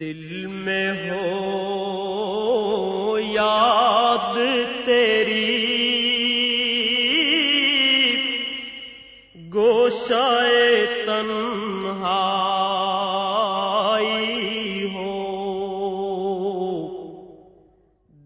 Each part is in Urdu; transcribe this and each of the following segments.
دل میں ہو یاد تیری گوشائے تنہائی ہو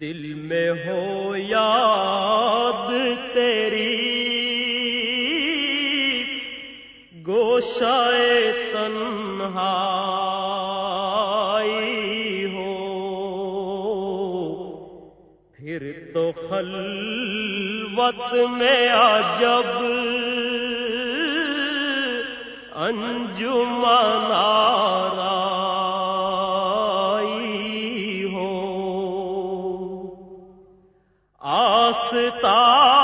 دل میں ہو یاد تیری گوشائے تنہائی تو خلوت میں عجب انجمن آرائی ہو آستان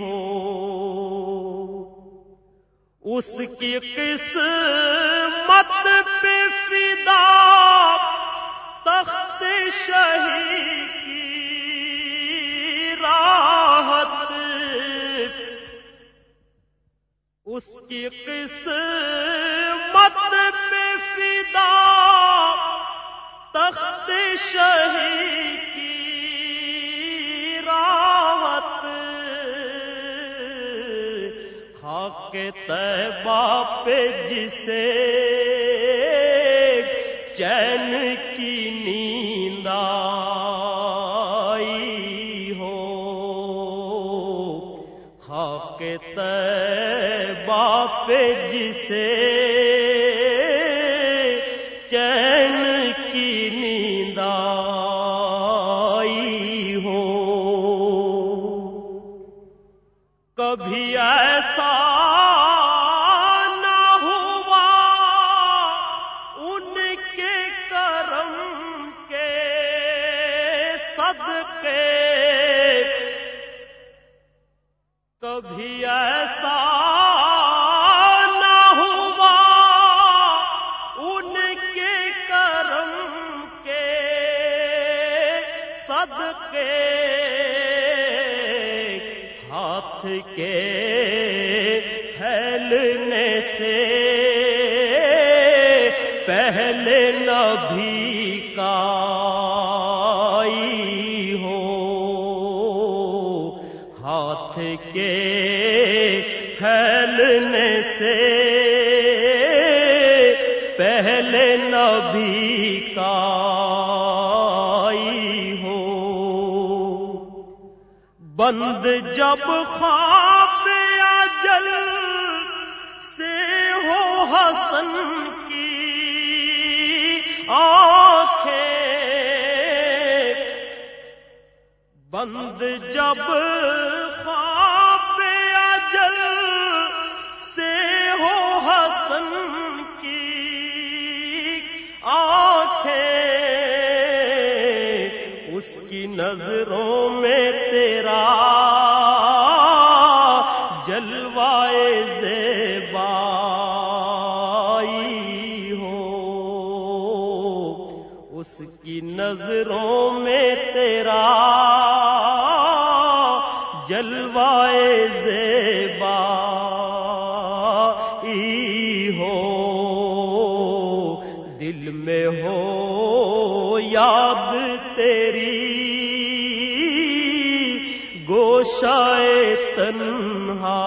ہو۔ اس کی قسمت پہ فدا تخت شہی کی راحت۔ اس کی قسمت کے پہ جسے چین کی نیند آئی ہو۔ خاک پہ جسے چین کی نیند آئی ہو۔ کبھی ایسا کرم کے صدقے۔ کبھی ایسا نہ ہوا ان کے کرم کے صدقے۔ ہاتھ کے پھیلنے سے پہلے نبی کا ہاتھ کے پھیلنے سے پہلے نبی کا ہو۔ بند جب خواب بند جب سے ہو حسن کی آنکھیں اس کی نظروں میں تیرا جلوائے نظروں میں تیرا جلوائے زیبا ہو دل میں ہو یاد تیری گوشائے تنہا۔